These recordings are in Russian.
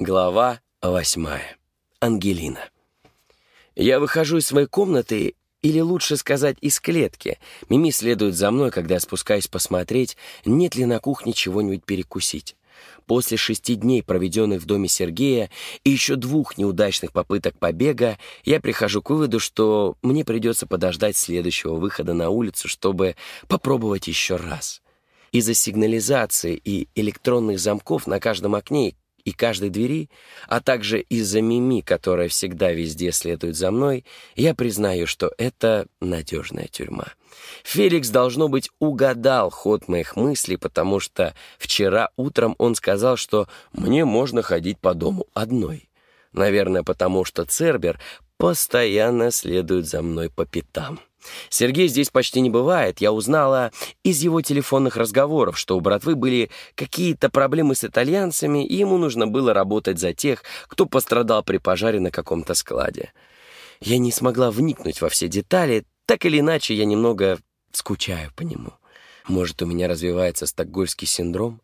Глава восьмая. Ангелина. Я выхожу из своей комнаты, или лучше сказать, из клетки. Мими следует за мной, когда я спускаюсь посмотреть, нет ли на кухне чего-нибудь перекусить. После шести дней, проведенных в доме Сергея, и еще двух неудачных попыток побега, я прихожу к выводу, что мне придется подождать следующего выхода на улицу, чтобы попробовать еще раз. Из-за сигнализации и электронных замков на каждом окне и каждой двери, а также из-за Мими, которая всегда везде следует за мной, я признаю, что это надежная тюрьма. Феликс, должно быть, угадал ход моих мыслей, потому что вчера утром он сказал, что мне можно ходить по дому одной. Наверное, потому что Цербер постоянно следует за мной по пятам. Сергей здесь почти не бывает. Я узнала из его телефонных разговоров, что у братвы были какие-то проблемы с итальянцами, и ему нужно было работать за тех, кто пострадал при пожаре на каком-то складе. Я не смогла вникнуть во все детали, так или иначе я немного скучаю по нему. Может, у меня развивается стокгольский синдром?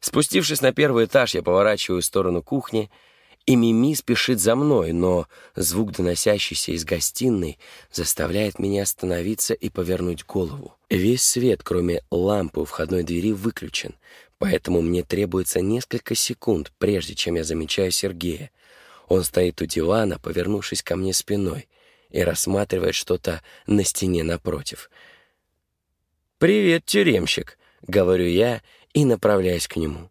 Спустившись на первый этаж, я поворачиваю в сторону кухни — и Мими спешит за мной, но звук, доносящийся из гостиной, заставляет меня остановиться и повернуть голову. Весь свет, кроме лампы у входной двери, выключен, поэтому мне требуется несколько секунд, прежде чем я замечаю Сергея. Он стоит у дивана, повернувшись ко мне спиной, и рассматривает что-то на стене напротив. «Привет, тюремщик», — говорю я и направляюсь к нему.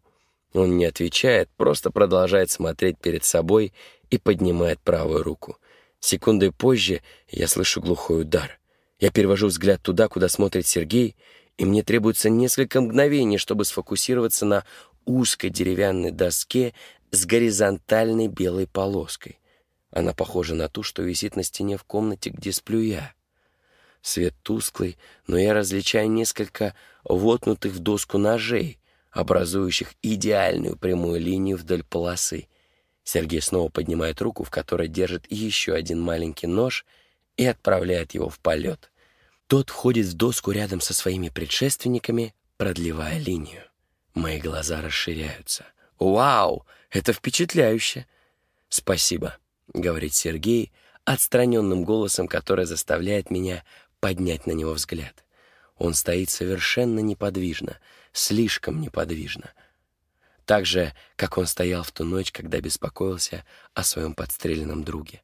Он не отвечает, просто продолжает смотреть перед собой и поднимает правую руку. Секундой позже я слышу глухой удар. Я перевожу взгляд туда, куда смотрит Сергей, и мне требуется несколько мгновений, чтобы сфокусироваться на узкой деревянной доске с горизонтальной белой полоской. Она похожа на ту, что висит на стене в комнате, где сплю я. Свет тусклый, но я различаю несколько вотнутых в доску ножей, образующих идеальную прямую линию вдоль полосы. Сергей снова поднимает руку, в которой держит еще один маленький нож, и отправляет его в полет. Тот входит в доску рядом со своими предшественниками, продлевая линию. Мои глаза расширяются. «Вау! Это впечатляюще!» «Спасибо», — говорит Сергей, отстраненным голосом, который заставляет меня поднять на него взгляд. Он стоит совершенно неподвижно, слишком неподвижно. Так же, как он стоял в ту ночь, когда беспокоился о своем подстреленном друге.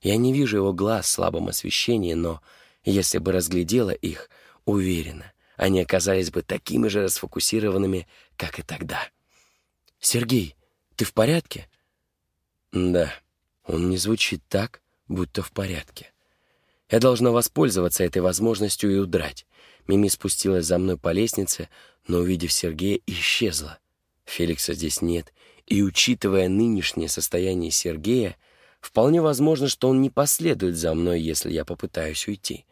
Я не вижу его глаз в слабом освещении, но если бы разглядела их, уверена, они оказались бы такими же расфокусированными, как и тогда. «Сергей, ты в порядке?» «Да, он не звучит так, будто в порядке. Я должна воспользоваться этой возможностью и удрать. Мими спустилась за мной по лестнице, но, увидев Сергея, исчезла. Феликса здесь нет, и, учитывая нынешнее состояние Сергея, вполне возможно, что он не последует за мной, если я попытаюсь уйти.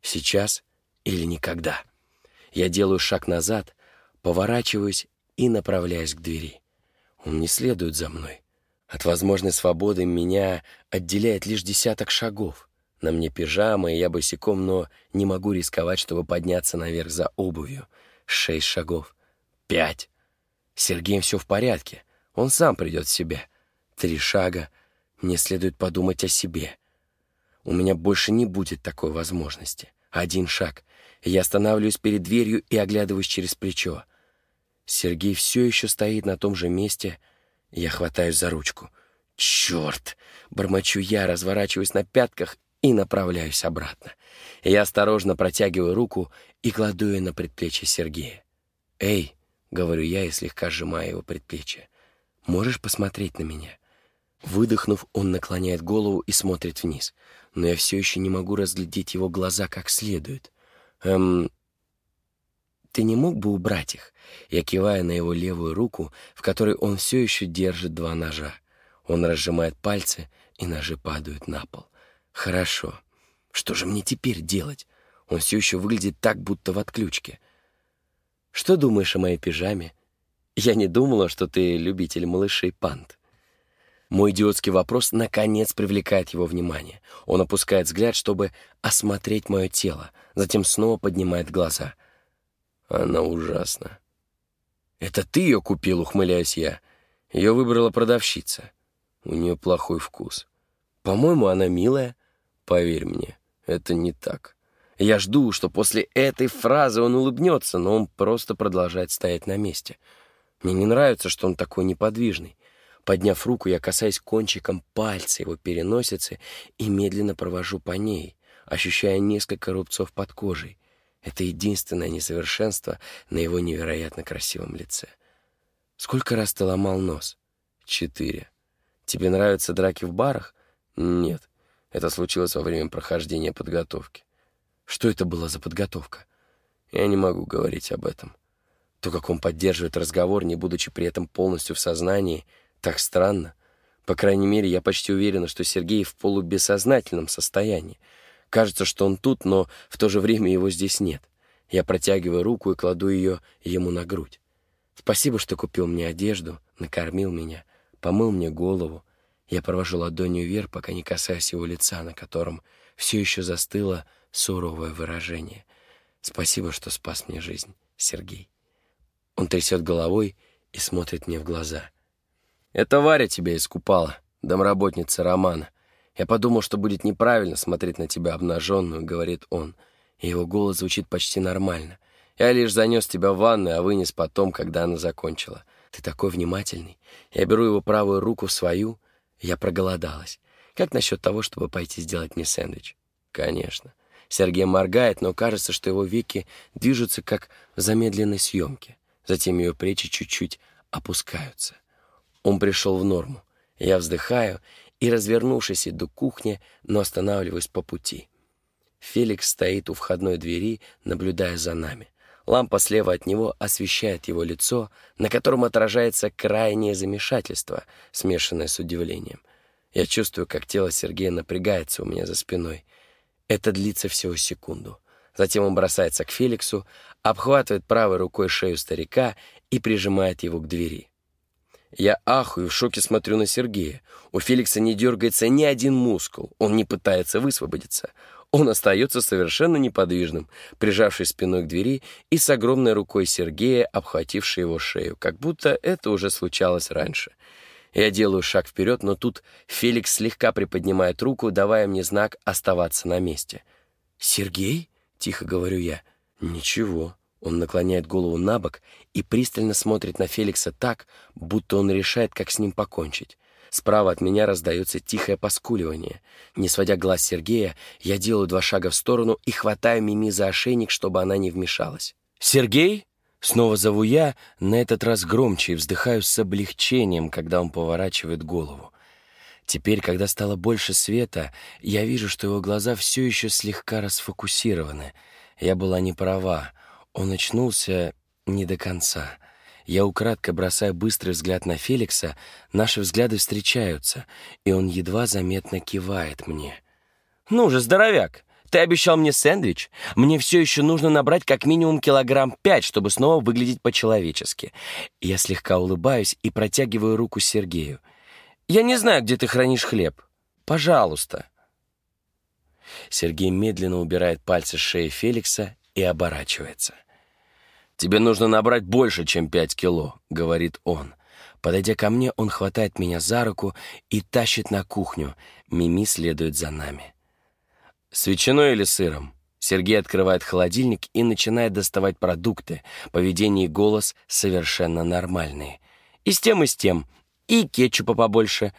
Сейчас или никогда. Я делаю шаг назад, поворачиваюсь и направляюсь к двери. Он не следует за мной. От возможной свободы меня отделяет лишь десяток шагов. На мне пижама, и я босиком, но не могу рисковать, чтобы подняться наверх за обувью. Шесть шагов. Пять. С Сергеем все в порядке. Он сам придет в себя. Три шага. Мне следует подумать о себе. У меня больше не будет такой возможности. Один шаг. Я останавливаюсь перед дверью и оглядываюсь через плечо. Сергей все еще стоит на том же месте. Я хватаюсь за ручку. «Черт!» — бормочу я, разворачиваюсь на пятках и направляюсь обратно. Я осторожно протягиваю руку и кладу ее на предплечье Сергея. «Эй!» — говорю я и слегка сжимаю его предплечье. «Можешь посмотреть на меня?» Выдохнув, он наклоняет голову и смотрит вниз, но я все еще не могу разглядеть его глаза как следует. «Эм... Ты не мог бы убрать их?» Я киваю на его левую руку, в которой он все еще держит два ножа. Он разжимает пальцы, и ножи падают на пол. Хорошо. Что же мне теперь делать? Он все еще выглядит так, будто в отключке. Что думаешь о моей пижаме? Я не думала, что ты любитель малышей пант. Мой идиотский вопрос наконец привлекает его внимание. Он опускает взгляд, чтобы осмотреть мое тело, затем снова поднимает глаза. Она ужасна. «Это ты ее купил?» — ухмыляюсь я. Ее выбрала продавщица. У нее плохой вкус. По-моему, она милая. Поверь мне, это не так. Я жду, что после этой фразы он улыбнется, но он просто продолжает стоять на месте. Мне не нравится, что он такой неподвижный. Подняв руку, я касаюсь кончиком пальца его переносицы и медленно провожу по ней, ощущая несколько рубцов под кожей. Это единственное несовершенство на его невероятно красивом лице. Сколько раз ты ломал нос? Четыре. Тебе нравятся драки в барах? Нет. Это случилось во время прохождения подготовки. Что это была за подготовка? Я не могу говорить об этом. То, как он поддерживает разговор, не будучи при этом полностью в сознании, так странно. По крайней мере, я почти уверена, что Сергей в полубессознательном состоянии. Кажется, что он тут, но в то же время его здесь нет. Я протягиваю руку и кладу ее ему на грудь. Спасибо, что купил мне одежду, накормил меня, помыл мне голову. Я провожу ладонью вверх, пока не касаюсь его лица, на котором все еще застыло суровое выражение. Спасибо, что спас мне жизнь, Сергей. Он трясет головой и смотрит мне в глаза. «Это Варя тебя искупала, домработница Романа. Я подумал, что будет неправильно смотреть на тебя обнаженную», — говорит он. И его голос звучит почти нормально. «Я лишь занес тебя в ванную, а вынес потом, когда она закончила. Ты такой внимательный. Я беру его правую руку в свою. Я проголодалась. Как насчет того, чтобы пойти сделать мне сэндвич?» «Конечно». Сергей моргает, но кажется, что его веки движутся, как в замедленной съемке. Затем ее плечи чуть-чуть опускаются. Он пришел в норму. Я вздыхаю и, развернувшись, иду к кухне, но останавливаюсь по пути. Феликс стоит у входной двери, наблюдая за нами. Лампа слева от него освещает его лицо, на котором отражается крайнее замешательство, смешанное с удивлением. Я чувствую, как тело Сергея напрягается у меня за спиной. Это длится всего секунду. Затем он бросается к Феликсу, обхватывает правой рукой шею старика и прижимает его к двери. Я ахую в шоке смотрю на Сергея. У Феликса не дергается ни один мускул, он не пытается высвободиться. Он остается совершенно неподвижным, прижавшись спиной к двери и с огромной рукой Сергея, обхватившей его шею, как будто это уже случалось раньше. Я делаю шаг вперед, но тут Феликс слегка приподнимает руку, давая мне знак оставаться на месте. «Сергей?» — тихо говорю я. «Ничего». Он наклоняет голову на бок и пристально смотрит на Феликса так, будто он решает, как с ним покончить. Справа от меня раздается тихое поскуливание. Не сводя глаз Сергея, я делаю два шага в сторону и хватаю Мими за ошейник, чтобы она не вмешалась. «Сергей?» Снова зову я, на этот раз громче, и вздыхаю с облегчением, когда он поворачивает голову. Теперь, когда стало больше света, я вижу, что его глаза все еще слегка расфокусированы. Я была не права. Он очнулся не до конца. Я украдкой бросаю быстрый взгляд на Феликса, наши взгляды встречаются, и он едва заметно кивает мне. «Ну же, здоровяк, ты обещал мне сэндвич? Мне все еще нужно набрать как минимум килограмм пять, чтобы снова выглядеть по-человечески». Я слегка улыбаюсь и протягиваю руку Сергею. «Я не знаю, где ты хранишь хлеб. Пожалуйста». Сергей медленно убирает пальцы с шеи Феликса и оборачивается. «Тебе нужно набрать больше, чем пять кило», — говорит он. Подойдя ко мне, он хватает меня за руку и тащит на кухню. Мими следует за нами. «С ветчиной или сыром?» Сергей открывает холодильник и начинает доставать продукты. Поведение и голос совершенно нормальные. И с тем, и с тем. И кетчупа побольше.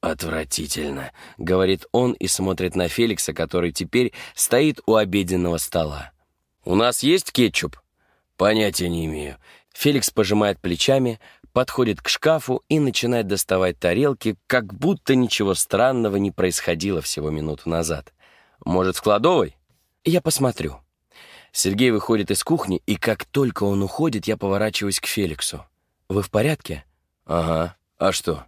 «Отвратительно», — говорит он и смотрит на Феликса, который теперь стоит у обеденного стола. «У нас есть кетчуп?» «Понятия не имею». Феликс пожимает плечами, подходит к шкафу и начинает доставать тарелки, как будто ничего странного не происходило всего минуту назад. «Может, в кладовой?» «Я посмотрю». Сергей выходит из кухни, и как только он уходит, я поворачиваюсь к Феликсу. «Вы в порядке?» «Ага. А что?»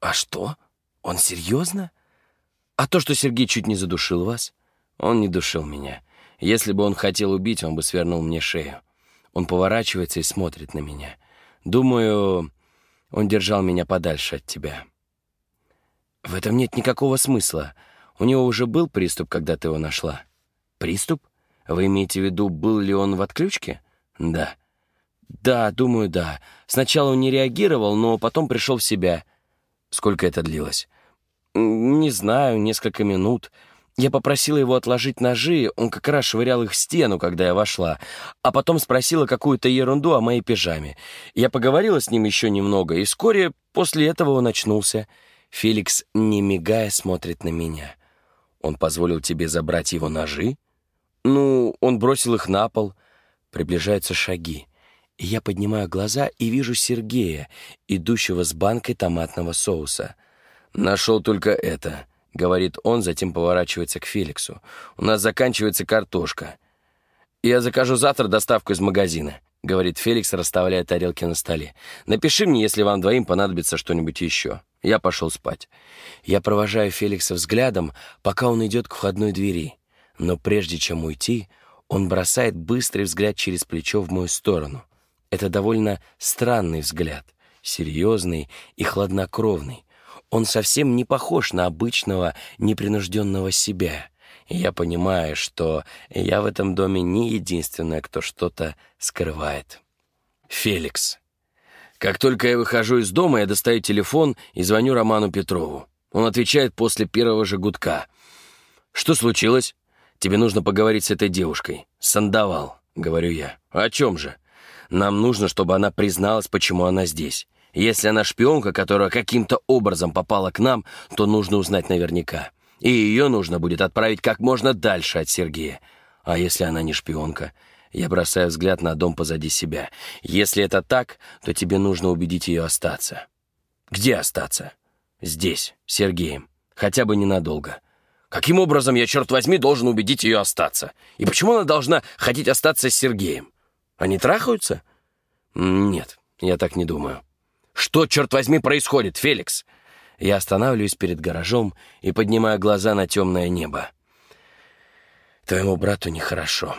«А что? Он серьезно? А то, что Сергей чуть не задушил вас?» «Он не душил меня. Если бы он хотел убить, он бы свернул мне шею. Он поворачивается и смотрит на меня. Думаю, он держал меня подальше от тебя. В этом нет никакого смысла. У него уже был приступ, когда ты его нашла. Приступ? Вы имеете в виду, был ли он в отключке? Да. Да, думаю, да. Сначала он не реагировал, но потом пришел в себя. Сколько это длилось? Не знаю, несколько минут. Я попросила его отложить ножи, он как раз швырял их в стену, когда я вошла, а потом спросила какую-то ерунду о моей пижаме. Я поговорила с ним еще немного, и вскоре после этого он очнулся. Феликс, не мигая, смотрит на меня. Он позволил тебе забрать его ножи? Ну, он бросил их на пол. Приближаются шаги. И я поднимаю глаза и вижу Сергея, идущего с банкой томатного соуса. Нашел только это —— говорит он, затем поворачивается к Феликсу. «У нас заканчивается картошка. Я закажу завтра доставку из магазина», — говорит Феликс, расставляя тарелки на столе. «Напиши мне, если вам двоим понадобится что-нибудь еще». Я пошел спать. Я провожаю Феликса взглядом, пока он идет к входной двери. Но прежде чем уйти, он бросает быстрый взгляд через плечо в мою сторону. Это довольно странный взгляд, серьезный и хладнокровный. Он совсем не похож на обычного непринужденного себя. Я понимаю, что я в этом доме не единственная, кто что-то скрывает. Феликс. Как только я выхожу из дома, я достаю телефон и звоню Роману Петрову. Он отвечает после первого же гудка. «Что случилось? Тебе нужно поговорить с этой девушкой. Сандавал», — говорю я. «О чем же? Нам нужно, чтобы она призналась, почему она здесь. Если она шпионка, которая каким-то образом попала к нам, то нужно узнать наверняка. И ее нужно будет отправить как можно дальше от Сергея. А если она не шпионка? Я бросаю взгляд на дом позади себя. Если это так, то тебе нужно убедить ее остаться. Где остаться? Здесь, Сергеем. Хотя бы ненадолго. Каким образом я, черт возьми, должен убедить ее остаться? И почему она должна хотеть остаться с Сергеем? Они трахаются? Нет, я так не думаю. Что, черт возьми, происходит, Феликс?» Я останавливаюсь перед гаражом и поднимаю глаза на темное небо. «Твоему брату нехорошо».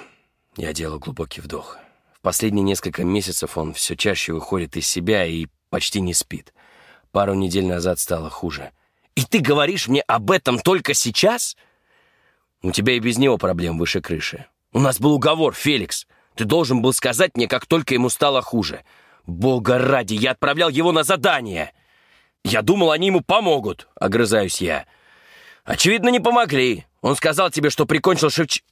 Я делаю глубокий вдох. В последние несколько месяцев он все чаще выходит из себя и почти не спит. Пару недель назад стало хуже. «И ты говоришь мне об этом только сейчас?» «У тебя и без него проблем выше крыши. У нас был уговор, Феликс. Ты должен был сказать мне, как только ему стало хуже. «Бога ради, я отправлял его на задание!» «Я думал, они ему помогут», — огрызаюсь я. «Очевидно, не помогли. Он сказал тебе, что прикончил Шевч...»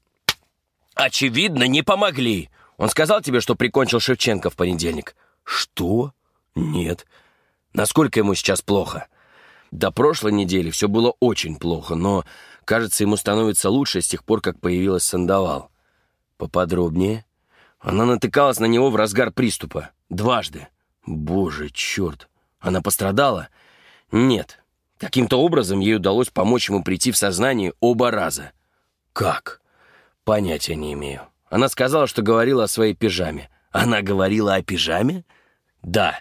«Очевидно, не помогли. Он сказал тебе, что прикончил Шевченко в понедельник». «Что? Нет. Насколько ему сейчас плохо?» До прошлой недели все было очень плохо, но, кажется, ему становится лучше с тех пор, как появилась Сандовал. Поподробнее. Она натыкалась на него в разгар приступа. Дважды. Боже, черт. Она пострадала? Нет. Каким-то образом ей удалось помочь ему прийти в сознание оба раза. Как? Понятия не имею. Она сказала, что говорила о своей пижаме. Она говорила о пижаме? Да.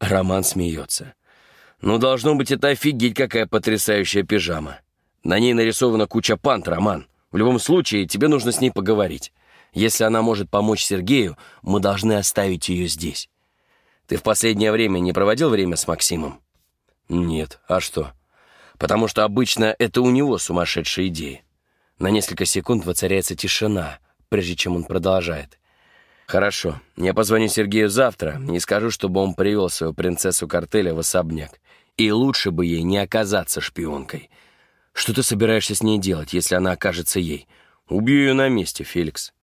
Роман смеется. Ну, должно быть, это офигеть, какая потрясающая пижама. На ней нарисована куча пант, Роман. В любом случае, тебе нужно с ней поговорить. Если она может помочь Сергею, мы должны оставить ее здесь. Ты в последнее время не проводил время с Максимом? Нет. А что? Потому что обычно это у него сумасшедшие идеи. На несколько секунд воцаряется тишина, прежде чем он продолжает. «Хорошо, я позвоню Сергею завтра и скажу, чтобы он привел свою принцессу картеля в особняк. И лучше бы ей не оказаться шпионкой. Что ты собираешься с ней делать, если она окажется ей? Убью ее на месте, Феликс.